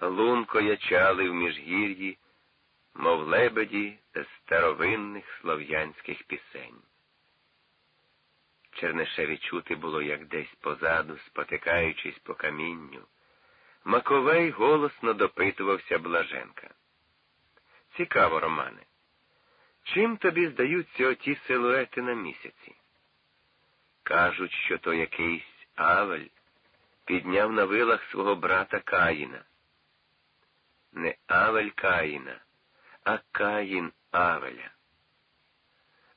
лунко ячали в міжгір'ї, мов лебеді з старовинних слов'янських пісень. Чернишеві чути було, як десь позаду, спотикаючись по камінню, Маковей голосно допитувався Блаженка. Цікаво, Романе, чим тобі здаються оті силуети на місяці? Кажуть, що то якийсь Авель підняв на вилах свого брата Каїна. Не Авель Каїна, а Каїн Авеля.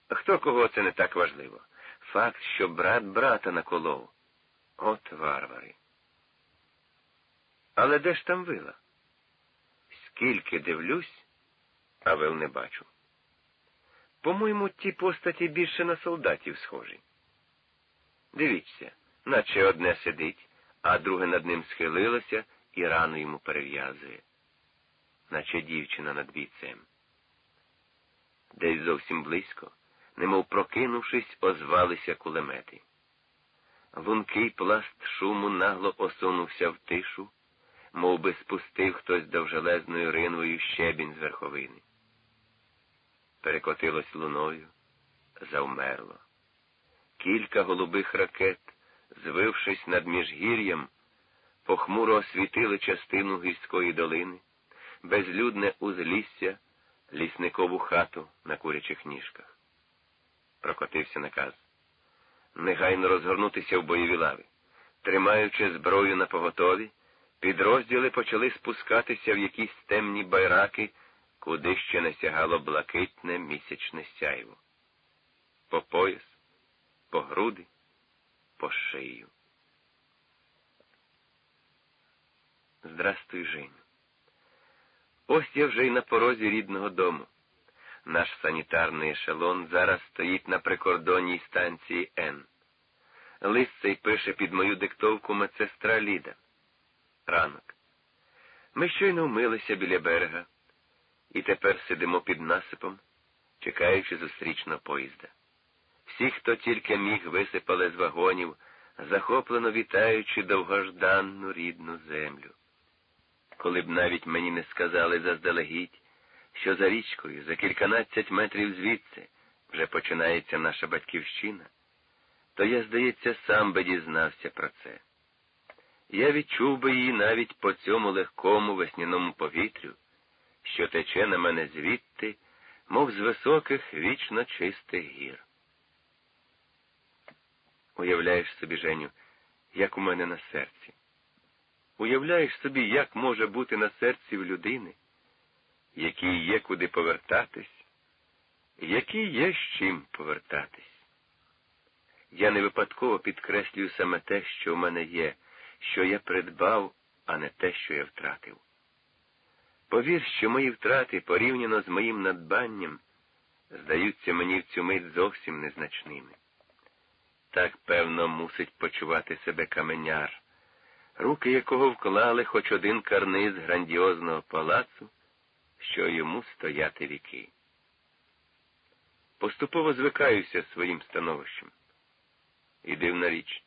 Хто кого це не так важливо? Факт, що брат брата наколов. От варвари. Але де ж там вила? Скільки дивлюсь, а вил не бачу. По-моєму, ті постаті більше на солдатів схожі. Дивіться, наче одне сидить, а друге над ним схилилося і рану йому перев'язує, наче дівчина над бійцем. Десь зовсім близько, немов прокинувшись, озвалися кулемети. Лункий пласт шуму нагло осунувся в тишу, мов би спустив хтось довжелезною ринвою щебінь з верховини. Перекотилось луною, завмерло. Кілька голубих ракет, звившись над міжгір'ям, похмуро освітили частину гірської долини, безлюдне узлісся, лісникову хату на курячих ніжках. Прокотився наказ. Негайно розгорнутися в бойові лави. Тримаючи зброю на поготові, підрозділи почали спускатися в якісь темні байраки, куди ще не сягало блакитне місячне сяйво. По пояс, по груди, по шию. Здрастуй, Женю. Ось я вже й на порозі рідного дому. Наш санітарний ешелон зараз стоїть на прикордонній станції Н. Лист цей пише під мою диктовку медсестра Ліда. Ранок. Ми щойно вмилися біля берега і тепер сидимо під насипом, чекаючи зустрічного поїзда. Всі, хто тільки міг, висипали з вагонів, захоплено вітаючи довгожданну рідну землю. Коли б навіть мені не сказали заздалегідь, що за річкою, за кільканадцять метрів звідси, вже починається наша батьківщина, то я, здається, сам би дізнався про це. Я відчув би її навіть по цьому легкому весняному повітрю, що тече на мене звідти, мов з високих вічно чистих гір. Уявляєш собі, Женю, як у мене на серці. Уявляєш собі, як може бути на серці в людини, якій є куди повертатись, якій є з чим повертатись. Я не випадково підкреслюю саме те, що в мене є, що я придбав, а не те, що я втратив. Повір, що мої втрати порівняно з моїм надбанням здаються мені в цю мить зовсім незначними. Так, певно, мусить почувати себе каменяр, руки якого вклали хоч один карниз грандіозного палацу, що йому стояти віки. Поступово звикаюся своїм становищем. І дивна річ.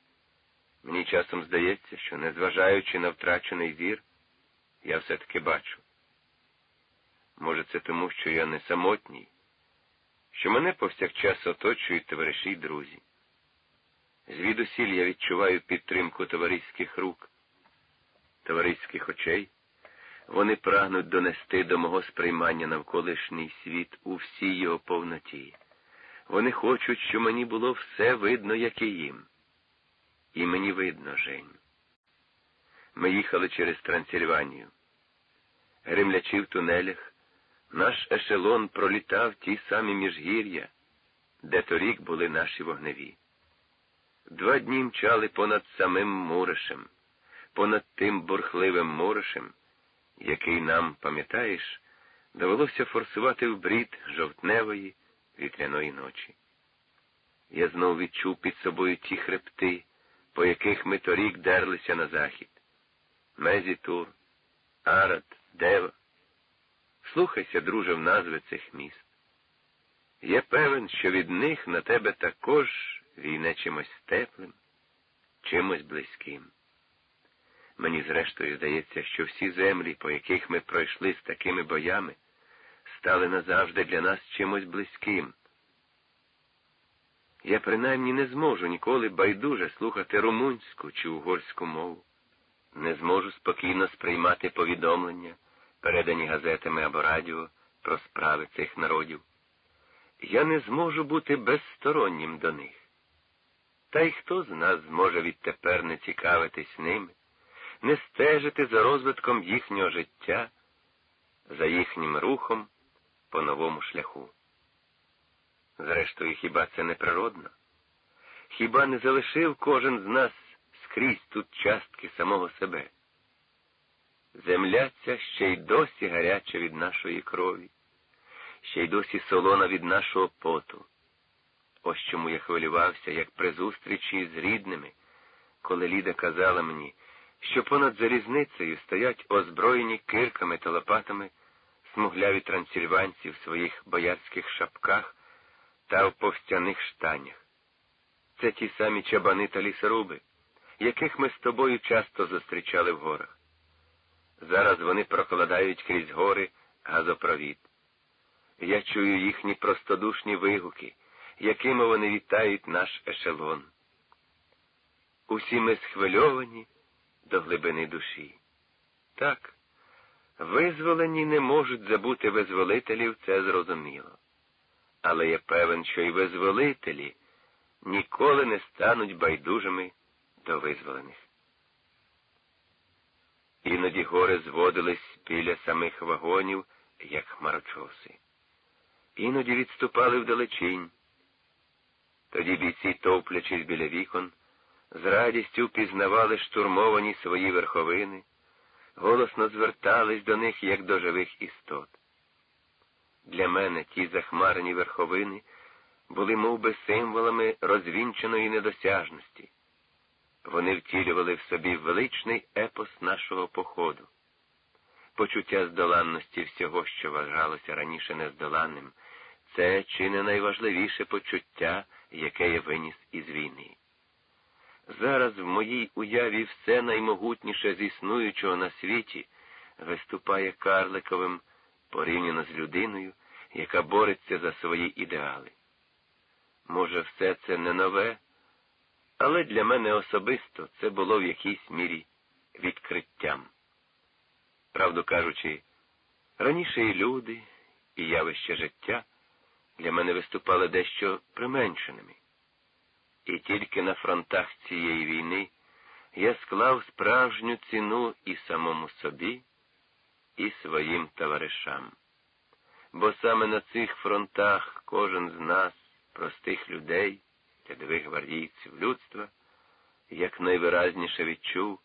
Мені часом здається, що, незважаючи на втрачений зір, я все-таки бачу. Може, це тому, що я не самотній, що мене повсякчас оточують товариші й друзі. Звідусіль я відчуваю підтримку товариських рук, товариських очей. Вони прагнуть донести до мого сприймання навколишній світ у всій його повноті. Вони хочуть, щоб мені було все видно, як і їм. І мені видно, Жень. Ми їхали через Трансильванію. Гримлячи в тунелях, наш ешелон пролітав ті самі міжгір'я, де торік були наші вогневі. Два дні мчали понад самим Муришем, понад тим бурхливим Муришем, який нам, пам'ятаєш, довелося форсувати в брід жовтневої вітряної ночі. Я знов відчув під собою ті хребти, по яких ми торік дерлися на захід. Мезітур, Арат, Дева. Слухайся, друже, в назви цих міст. Я певен, що від них на тебе також війне чимось теплим, чимось близьким. Мені, зрештою, здається, що всі землі, по яких ми пройшли з такими боями, стали назавжди для нас чимось близьким. Я принаймні не зможу ніколи байдуже слухати румунську чи угорську мову, не зможу спокійно сприймати повідомлення, передані газетами або радіо про справи цих народів. Я не зможу бути безстороннім до них. Та й хто з нас зможе відтепер не цікавитись ними, не стежити за розвитком їхнього життя, за їхнім рухом по новому шляху? Зрештою, хіба це не природно? Хіба не залишив кожен з нас скрізь тут частки самого себе? Земля ця ще й досі гаряча від нашої крові, ще й досі солона від нашого поту. Ось чому я хвилювався, як при зустрічі з рідними, коли Ліда казала мені, що понад залізницею стоять озброєні кирками та лопатами смугляві трансильванці в своїх боярських шапках та в повстяних штанях. Це ті самі чабани та лісоруби, яких ми з тобою часто зустрічали в горах. Зараз вони прокладають крізь гори газопровід. Я чую їхні простодушні вигуки, якими вони вітають наш ешелон. Усі ми схвильовані до глибини душі. Так, визволені не можуть забути визволителів, це зрозуміло. Але я певен, що й визволителі ніколи не стануть байдужими до визволених. Іноді гори зводились біля самих вагонів, як хмарочоси. Іноді відступали вдалечінь. Тоді бійці, товплячись біля вікон, з радістю пізнавали штурмовані свої верховини, голосно звертались до них, як до живих істот. Для мене ті захмарені верховини були мов би, символами розвінченої недосяжності. Вони втілювали в собі величний епос нашого походу. Почуття здоланності всього, що вважалося раніше нездоланним, це чи не найважливіше почуття, яке я виніс із війни. Зараз в моїй уяві все наймогутніше з існуючого на світі виступає карликовим порівняно з людиною, яка бореться за свої ідеали. Може, все це не нове, але для мене особисто це було в якійсь мірі відкриттям. Правду кажучи, раніше і люди, і явище життя для мене виступали дещо применшеними. І тільки на фронтах цієї війни я склав справжню ціну і самому собі, і своїм товаришам. Бо саме на цих фронтах кожен з нас, простих людей, рядових гвардійців людства, якнайвиразніше відчув,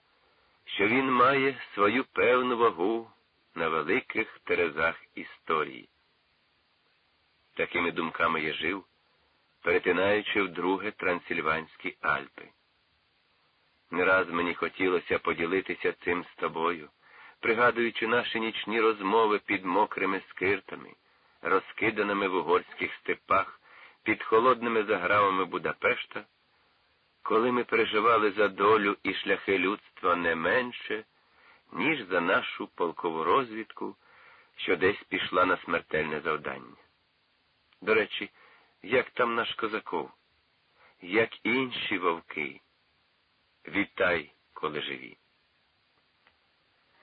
що він має свою певну вагу на великих терезах історії. Такими думками я жив, перетинаючи вдруге Трансильванські Альпи. Не раз мені хотілося поділитися цим з тобою, пригадуючи наші нічні розмови під мокрими скиртами, розкиданими в угорських степах, під холодними загравами Будапешта, коли ми переживали за долю і шляхи людства не менше, ніж за нашу полкову розвідку, що десь пішла на смертельне завдання. До речі, як там наш козаков, як інші вовки, вітай, коли живі.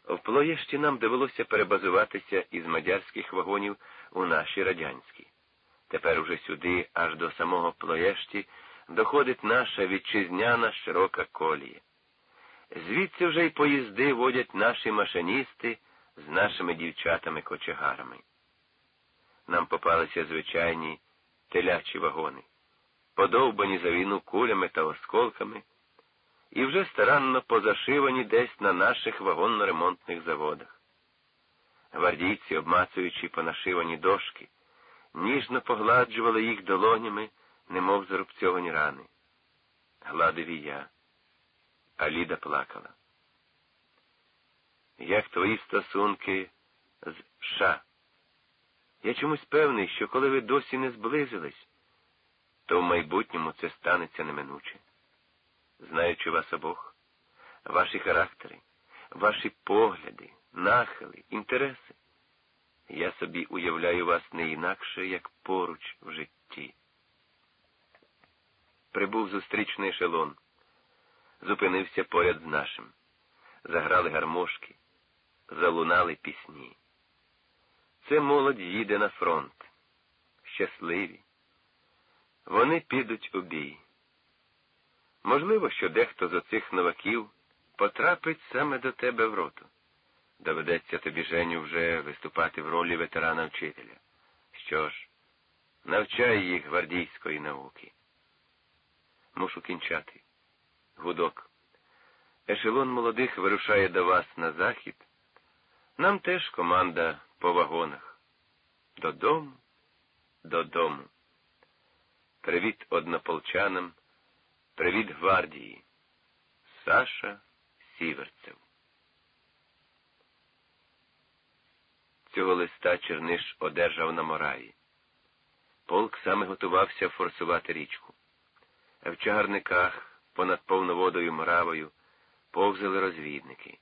В Плоєшті нам довелося перебазуватися із мадярських вагонів у наші радянські. Тепер уже сюди, аж до самого Плоєшті, доходить наша вітчизняна широка колія. Звідси вже й поїзди водять наші машиністи з нашими дівчатами-кочегарами. Нам попалися звичайні телячі вагони, подовбані за війну кулями та осколками, і вже старанно позашивані десь на наших вагонно-ремонтних заводах. Гвардійці, обмацуючи понашивані дошки, ніжно погладжували їх долонями, немов зарубцьовані рани. Гладив і я, а Ліда плакала. Як твої стосунки з Ша? Я чомусь певний, що коли ви досі не зблизились, то в майбутньому це станеться неминуче. Знаючи вас обох, ваші характери, ваші погляди, нахили, інтереси. Я собі уявляю вас не інакше, як поруч в житті. Прибув зустрічний ешелон, зупинився поряд з нашим. Заграли гармошки, залунали пісні. Це молодь їде на фронт. Щасливі. Вони підуть у бій. Можливо, що дехто з оцих новаків потрапить саме до тебе в роту. Доведеться тобі, Женю, вже виступати в ролі ветерана вчителя. Що ж, навчай їх гвардійської науки. Мушу кінчати. Гудок. Ешелон молодих вирушає до вас на захід. Нам теж команда по вагонах. Додому, додому. Привіт однополчанам, привіт гвардії. Саша Сіверцев. Цього листа Черниш одержав на Мораї. Полк саме готувався форсувати річку. В чагарниках понад повноводою Моравою повзали розвідники,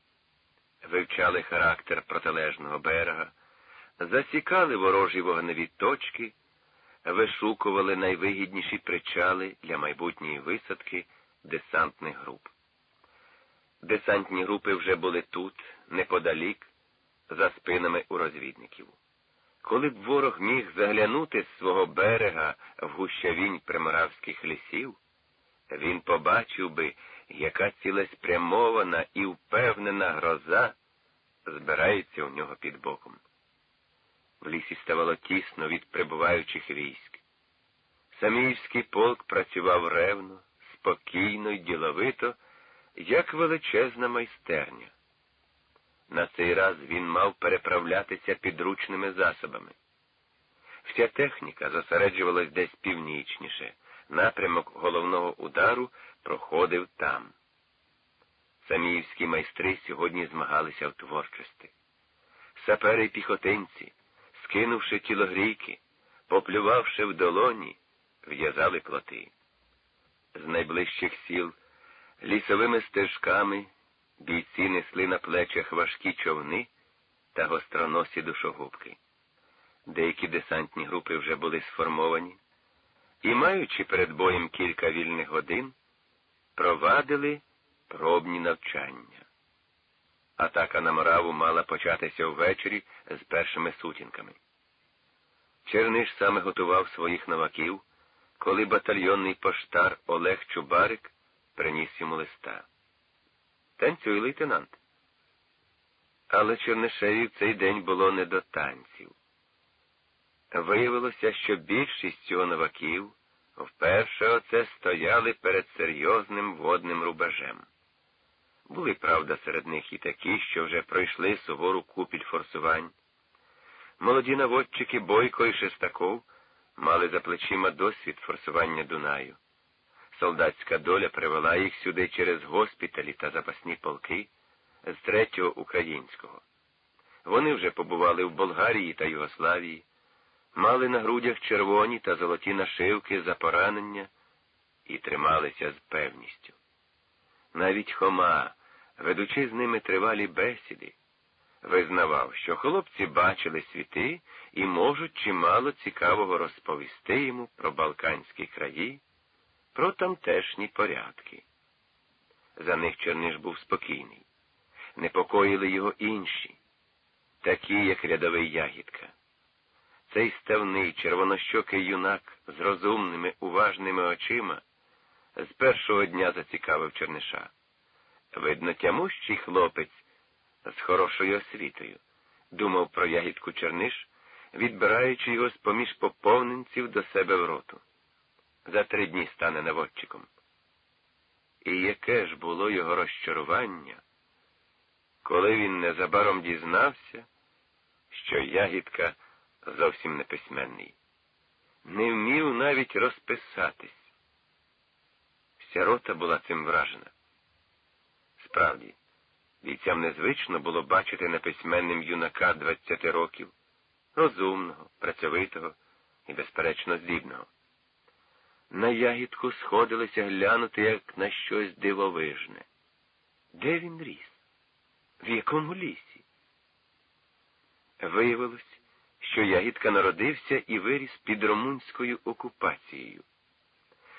вивчали характер протилежного берега, засікали ворожі вогневі точки, вишукували найвигідніші причали для майбутньої висадки десантних груп. Десантні групи вже були тут, неподалік, за спинами у розвідників. Коли б ворог міг заглянути з свого берега в гущавінь приморавських лісів, він побачив би, яка цілеспрямована і впевнена гроза збирається у нього під боком. В лісі ставало тісно від прибуваючих військ. Саміївський полк працював ревно, спокійно й діловито, як величезна майстерня. На цей раз він мав переправлятися підручними засобами. Вся техніка зосереджувалась десь північніше, напрямок головного удару проходив там. Саміївські майстри сьогодні змагалися в творчості. Сапери й піхотинці, скинувши тілогрійки, поплювавши в долоні, в'язали плоти. З найближчих сіл лісовими стежками бійці несли на плечах важкі човни та гостроносі душогубки. Деякі десантні групи вже були сформовані і, маючи перед боєм кілька вільних годин, провадили пробні навчання. Атака на Мораву мала початися ввечері з першими сутінками. Черниш саме готував своїх новаків, коли батальйонний поштар Олег Чубарик приніс йому листа. Танцюй, лейтенант. Але Чернишеві в цей день було не до танців. Виявилося, що більшість цього новаків вперше оце стояли перед серйозним водним рубежем. Були, правда, серед них і такі, що вже пройшли сувору купіль форсувань. Молоді наводчики Бойко і Шестаков мали за плечима досвід форсування Дунаю. Солдатська доля привела їх сюди через госпіталі та запасні полки з третього українського. Вони вже побували в Болгарії та Югославії, мали на грудях червоні та золоті нашивки за поранення і трималися з певністю. Навіть Хома, ведучи з ними тривалі бесіди, визнавав, що хлопці бачили світи і можуть чимало цікавого розповісти йому про Балканські краї про тамтешні порядки. За них Черниш був спокійний. Непокоїли його інші, такі, як рядовий ягідка. Цей ставний червонощокий юнак з розумними, уважними очима з першого дня зацікавив Черниша. Видно, тямущий хлопець з хорошою освітою, думав про ягідку Черниш, відбираючи його з поміж поповненців до себе в роту за три дні стане наводчиком. І яке ж було його розчарування, коли він незабаром дізнався, що ягідка зовсім не письменний, не вмів навіть розписатись. Вся рота була цим вражена. Справді, бійцям незвично було бачити неписьменним юнака двадцяти років, розумного, працьовитого і, безперечно, здібного на ягідку сходилися глянути, як на щось дивовижне. Де він ріс? В якому лісі? Виявилось, що Ягідка народився і виріс під румунською окупацією.